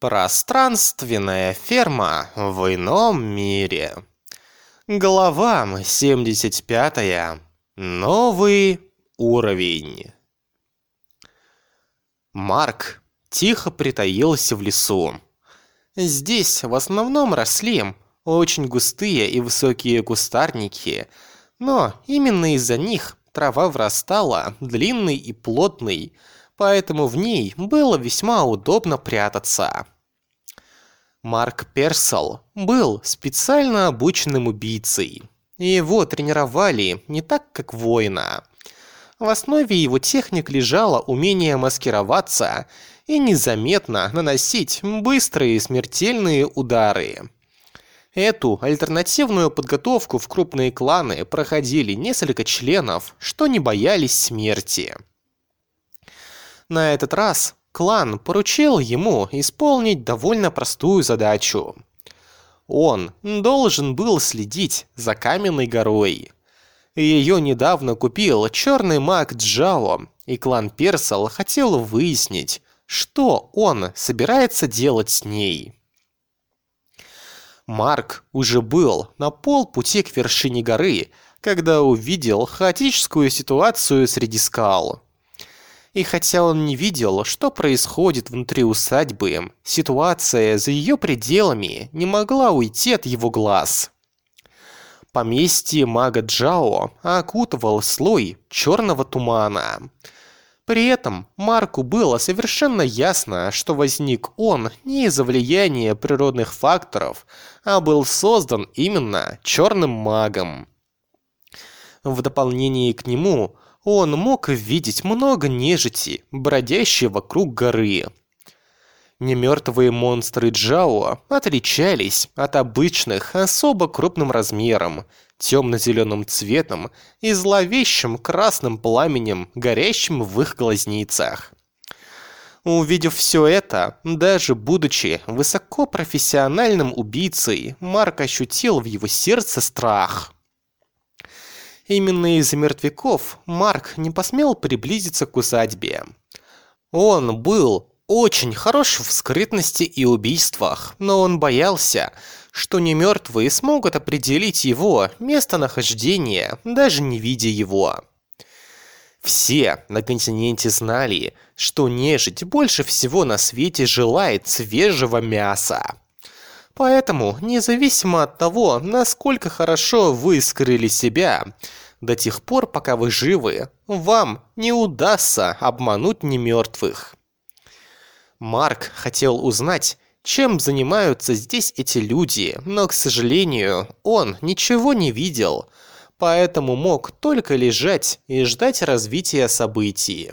Пространственная ферма в ином мире. Глава 75. Новый уровень. Марк тихо притаился в лесу. Здесь в основном росли очень густые и высокие кустарники, но именно из-за них трава врастала длинной и плотной, поэтому в ней было весьма удобно прятаться. Марк Персел был специально обученным убийцей. Его тренировали не так, как воина. В основе его техник лежало умение маскироваться и незаметно наносить быстрые смертельные удары. Эту альтернативную подготовку в крупные кланы проходили несколько членов, что не боялись смерти. На этот раз клан поручил ему исполнить довольно простую задачу. Он должен был следить за каменной горой. Ее недавно купил черный маг Джао, и клан Персал хотел выяснить, что он собирается делать с ней. Марк уже был на полпути к вершине горы, когда увидел хаотическую ситуацию среди скал. И хотя он не видел, что происходит внутри усадьбы, ситуация за ее пределами не могла уйти от его глаз. Поместье мага Джао окутывал слой черного тумана. При этом Марку было совершенно ясно, что возник он не из-за влияния природных факторов, а был создан именно черным магом. В дополнение к нему – он мог видеть много нежити, бродящей вокруг горы. Немертвые монстры Джао отличались от обычных особо крупным размером, темно-зеленым цветом и зловещим красным пламенем, горящим в их глазницах. Увидев все это, даже будучи высокопрофессиональным убийцей, Марк ощутил в его сердце страх – Именно из-за мертвяков Марк не посмел приблизиться к усадьбе. Он был очень хорош в скрытности и убийствах, но он боялся, что немертвые смогут определить его местонахождение, даже не видя его. Все на континенте знали, что нежить больше всего на свете желает свежего мяса. Поэтому, независимо от того, насколько хорошо вы скрыли себя, до тех пор, пока вы живы, вам не удастся обмануть немертвых. Марк хотел узнать, чем занимаются здесь эти люди, но, к сожалению, он ничего не видел, поэтому мог только лежать и ждать развития событий.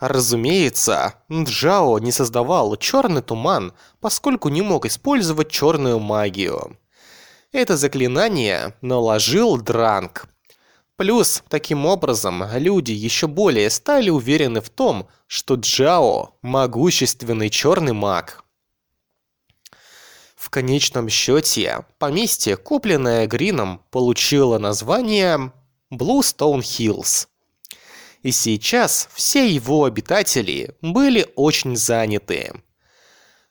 Разумеется, Джао не создавал черный туман, поскольку не мог использовать черную магию. Это заклинание наложил Дранг. Плюс, таким образом, люди еще более стали уверены в том, что Джао – могущественный черный маг. В конечном счете, поместье, купленное Грином, получило название Bluestone Hills – и сейчас все его обитатели были очень заняты.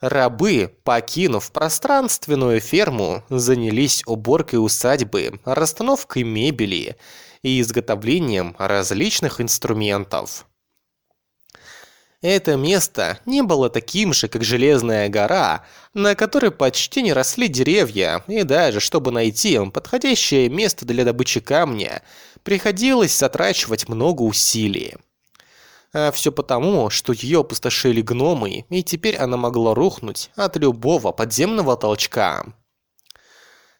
Рабы, покинув пространственную ферму, занялись уборкой усадьбы, расстановкой мебели и изготовлением различных инструментов. Это место не было таким же, как Железная гора, на которой почти не росли деревья, и даже чтобы найти подходящее место для добычи камня – приходилось затрачивать много усилий. А все потому, что ее опустошили гномы, и теперь она могла рухнуть от любого подземного толчка.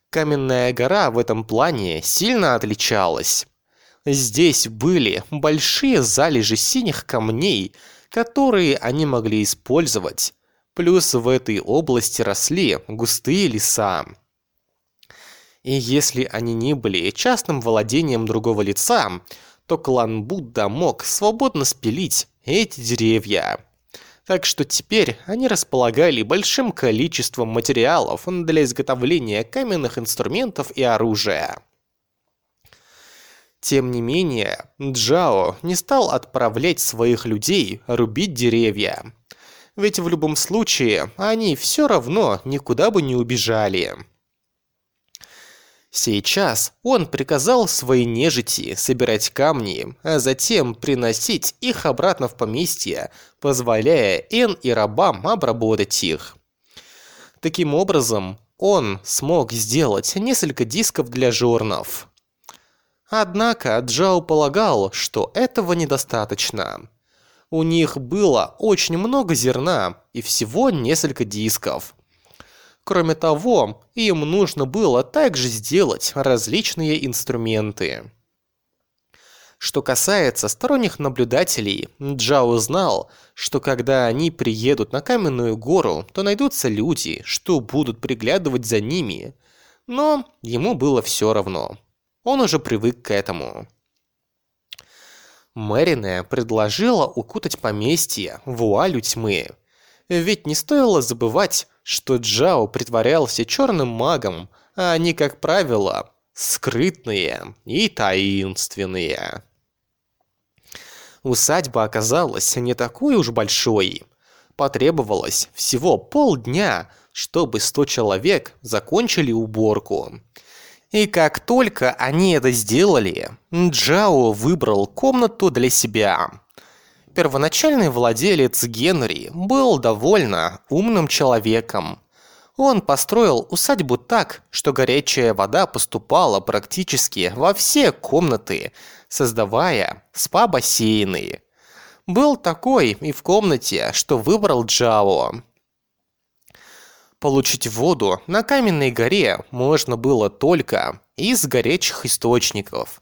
Каменная гора в этом плане сильно отличалась. Здесь были большие залежи синих камней, которые они могли использовать. Плюс в этой области росли густые леса. И если они не были частным владением другого лица, то клан Будда мог свободно спилить эти деревья. Так что теперь они располагали большим количеством материалов для изготовления каменных инструментов и оружия. Тем не менее, Джао не стал отправлять своих людей рубить деревья. ведь в любом случае они все равно никуда бы не убежали. Сейчас он приказал своей нежити собирать камни, а затем приносить их обратно в поместье, позволяя Эн и рабам обработать их. Таким образом, он смог сделать несколько дисков для журнов. Однако Джао полагал, что этого недостаточно. У них было очень много зерна и всего несколько дисков. Кроме того, им нужно было также сделать различные инструменты. Что касается сторонних наблюдателей, Джао знал, что когда они приедут на Каменную гору, то найдутся люди, что будут приглядывать за ними. Но ему было все равно. Он уже привык к этому. Мэрине предложила укутать поместье вуалью тьмы. Ведь не стоило забывать, что Джао притворялся черным магом, а они, как правило, скрытные и таинственные. Усадьба оказалась не такой уж большой. Потребовалось всего полдня, чтобы сто человек закончили уборку. И как только они это сделали, Джао выбрал комнату для себя. Первоначальный владелец Генри был довольно умным человеком. Он построил усадьбу так, что горячая вода поступала практически во все комнаты, создавая спа-бассейны. Был такой и в комнате, что выбрал Джао. Получить воду на каменной горе можно было только из горячих источников.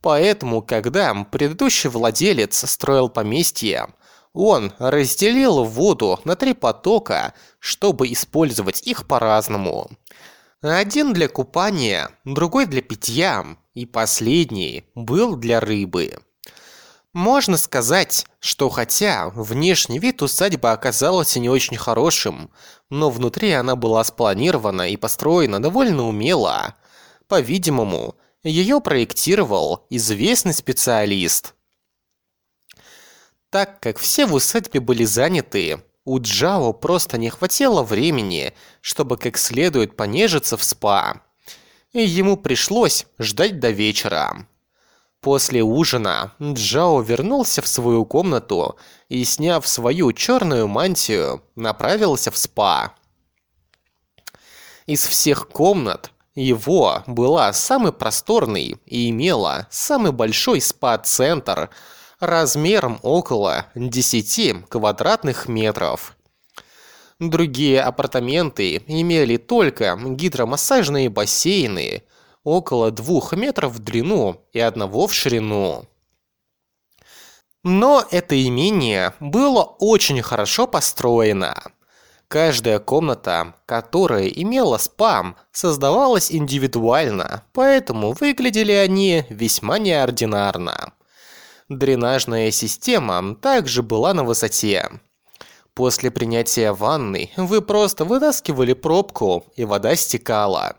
Поэтому, когда предыдущий владелец строил поместье, он разделил воду на три потока, чтобы использовать их по-разному. Один для купания, другой для питья, и последний был для рыбы. Можно сказать, что хотя внешний вид усадьбы оказался не очень хорошим, но внутри она была спланирована и построена довольно умело. По-видимому, ее проектировал известный специалист. Так как все в усадьбе были заняты, у Джао просто не хватило времени, чтобы как следует понежиться в спа. И ему пришлось ждать до вечера. После ужина Джао вернулся в свою комнату и, сняв свою черную мантию, направился в спа. Из всех комнат его была самой просторной и имела самый большой спа-центр размером около 10 квадратных метров. Другие апартаменты имели только гидромассажные бассейны – около двух метров в длину и одного в ширину. Но это имение было очень хорошо построено. Каждая комната, которая имела спам, создавалась индивидуально, поэтому выглядели они весьма неординарно. Дренажная система также была на высоте. После принятия ванны вы просто вытаскивали пробку, и вода стекала.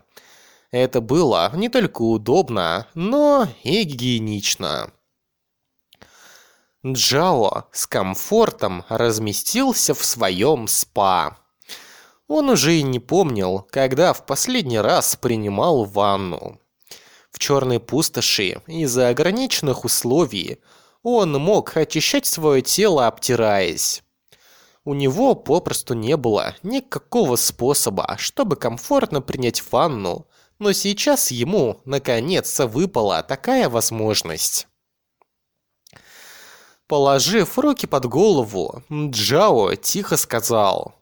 Это было не только удобно, но и гигиенично. Джао с комфортом разместился в своем спа. Он уже и не помнил, когда в последний раз принимал ванну. В черной пустоши из-за ограниченных условий он мог очищать свое тело, обтираясь. У него попросту не было никакого способа, чтобы комфортно принять ванну но сейчас ему, наконец, выпала такая возможность. Положив руки под голову, Джао тихо сказал.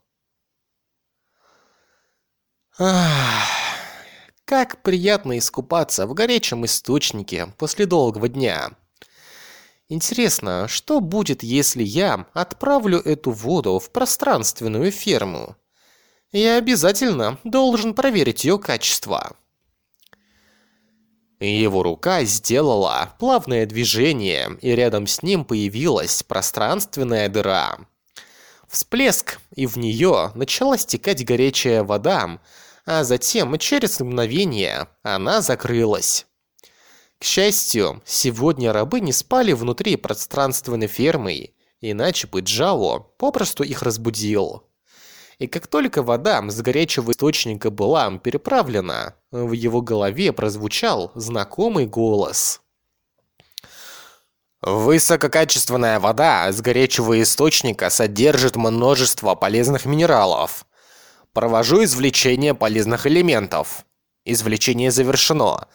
«Ах, как приятно искупаться в горячем источнике после долгого дня. Интересно, что будет, если я отправлю эту воду в пространственную ферму? Я обязательно должен проверить ее качество». Его рука сделала плавное движение, и рядом с ним появилась пространственная дыра. Всплеск, и в нее начала стекать горячая вода, а затем через мгновение она закрылась. К счастью, сегодня рабы не спали внутри пространственной фермы, Иначе бы Джао попросту их разбудил. И как только вода с горячего источника была переправлена, в его голове прозвучал знакомый голос. Высококачественная вода с горячего источника содержит множество полезных минералов. Провожу извлечение полезных элементов. Извлечение завершено.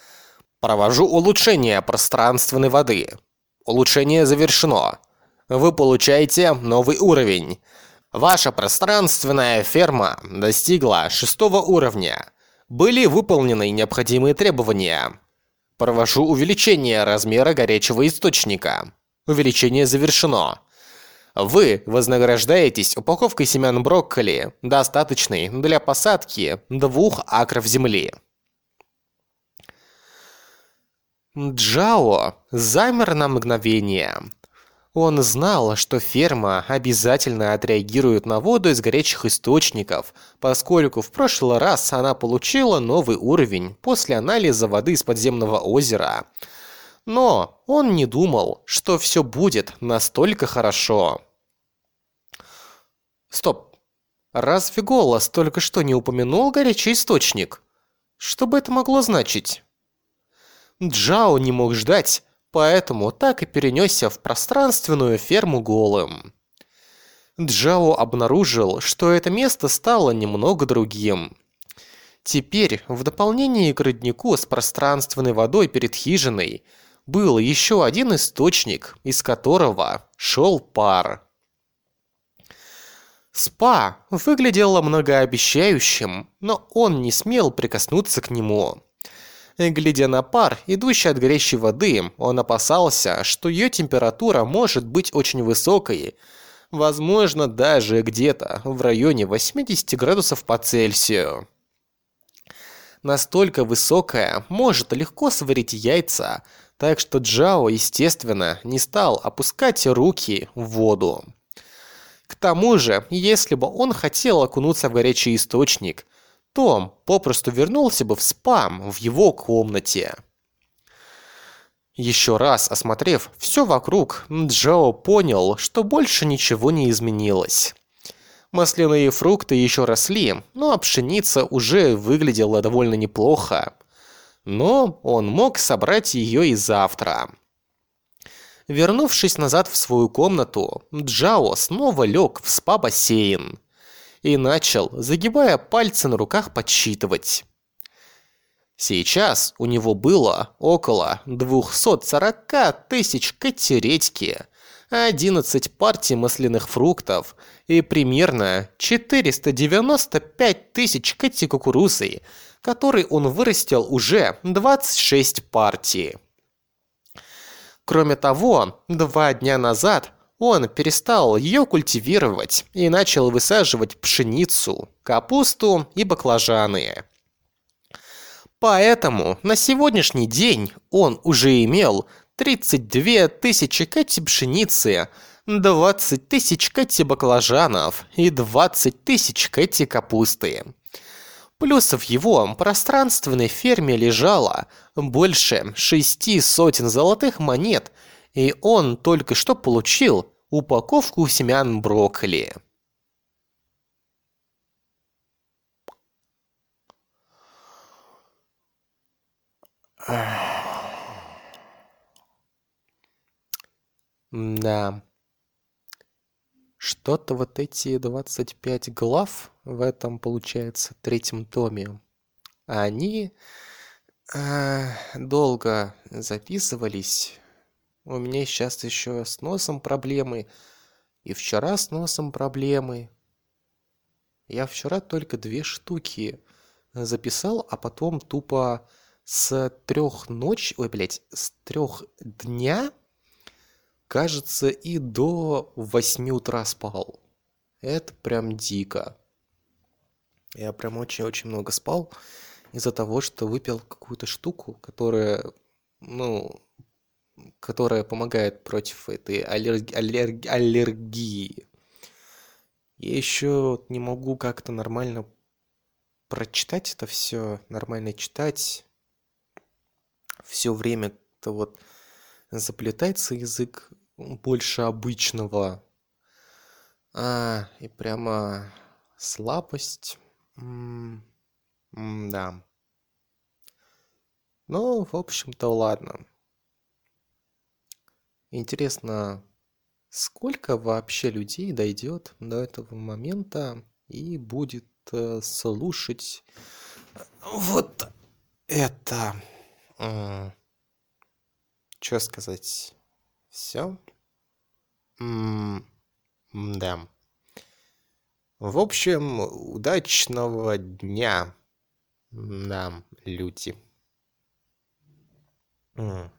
Провожу улучшение пространственной воды. Улучшение завершено. Вы получаете новый уровень. Ваша пространственная ферма достигла шестого уровня. Были выполнены необходимые требования. Провожу увеличение размера горячего источника. Увеличение завершено. Вы вознаграждаетесь упаковкой семян брокколи, достаточной для посадки двух акров земли. Джао замер на мгновение. Он знал, что ферма обязательно отреагирует на воду из горячих источников, поскольку в прошлый раз она получила новый уровень после анализа воды из подземного озера. Но он не думал, что все будет настолько хорошо. Стоп. Разве голос только что не упомянул горячий источник? Что бы это могло значить? Джао не мог ждать, поэтому так и перенесся в пространственную ферму голым. Джао обнаружил, что это место стало немного другим. Теперь, в дополнение к роднику с пространственной водой перед хижиной, был еще один источник, из которого шел пар. Спа выглядело многообещающим, но он не смел прикоснуться к нему. Глядя на пар, идущий от горящей воды, он опасался, что ее температура может быть очень высокой, возможно, даже где-то в районе 80 градусов по Цельсию. Настолько высокая может легко сварить яйца, так что Джао, естественно, не стал опускать руки в воду. К тому же, если бы он хотел окунуться в горячий источник, том попросту вернулся бы в спам в его комнате. Еще раз осмотрев все вокруг, Джао понял, что больше ничего не изменилось. Масляные фрукты еще росли, но пшеница уже выглядела довольно неплохо. Но он мог собрать ее и завтра. Вернувшись назад в свою комнату, Джао снова лег в спа-бассейн и начал, загибая пальцы на руках, подсчитывать. Сейчас у него было около 240 тысяч катеретки, 11 партий масляных фруктов и примерно 495 тысяч кати кукурузы, который он вырастил уже 26 партий. Кроме того, два дня назад он перестал ее культивировать и начал высаживать пшеницу, капусту и баклажаны. Поэтому на сегодняшний день он уже имел 32 тысячи кати пшеницы, 20 тысяч кати баклажанов и 20 тысяч кати капусты. Плюс в его пространственной ферме лежало больше шести сотен золотых монет – и он только что получил упаковку семян брокколи. Да. Что-то вот эти 25 глав в этом, получается, третьем томе, они э, долго записывались у меня сейчас еще с носом проблемы. И вчера с носом проблемы. Я вчера только две штуки записал, а потом тупо с трех ночи, ой, блядь, с трех дня, кажется, и до восьми утра спал. Это прям дико. Я прям очень-очень много спал из-за того, что выпил какую-то штуку, которая, ну, которая помогает против этой аллерг... Аллерг... аллергии. Я еще не могу как-то нормально прочитать это все, нормально читать. Все время то вот заплетается язык больше обычного. А, и прямо слабость. М, да. Ну, в общем-то, ладно. Интересно, сколько вообще людей дойдет до этого момента и будет э, слушать вот это. Что сказать? Все? Да. В общем, удачного дня нам, люди. Mm.